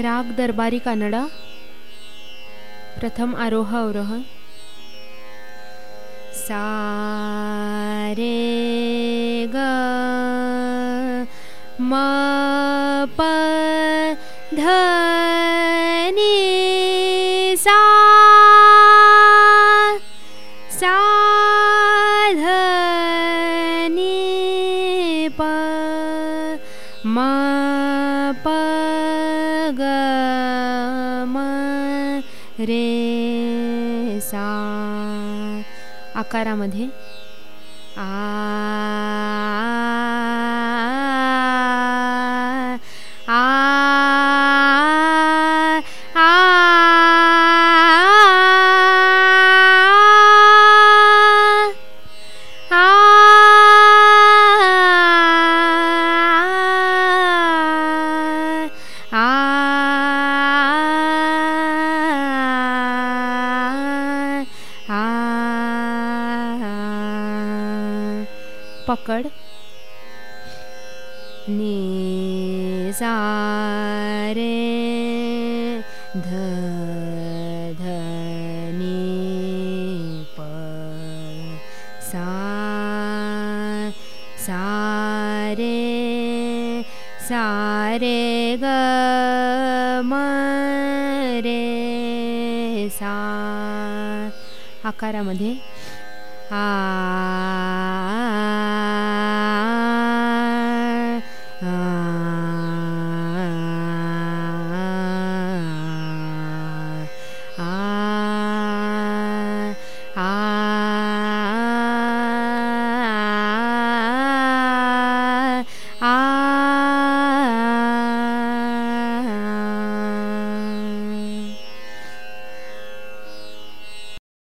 राग दरबारी कानडा प्रथम आरोह अवरोह सा रे ग ध म प रे सा आकारामध्ये आ पकड़. नि सा रे ध ध नि प सा रे ग आकारामध्ये आ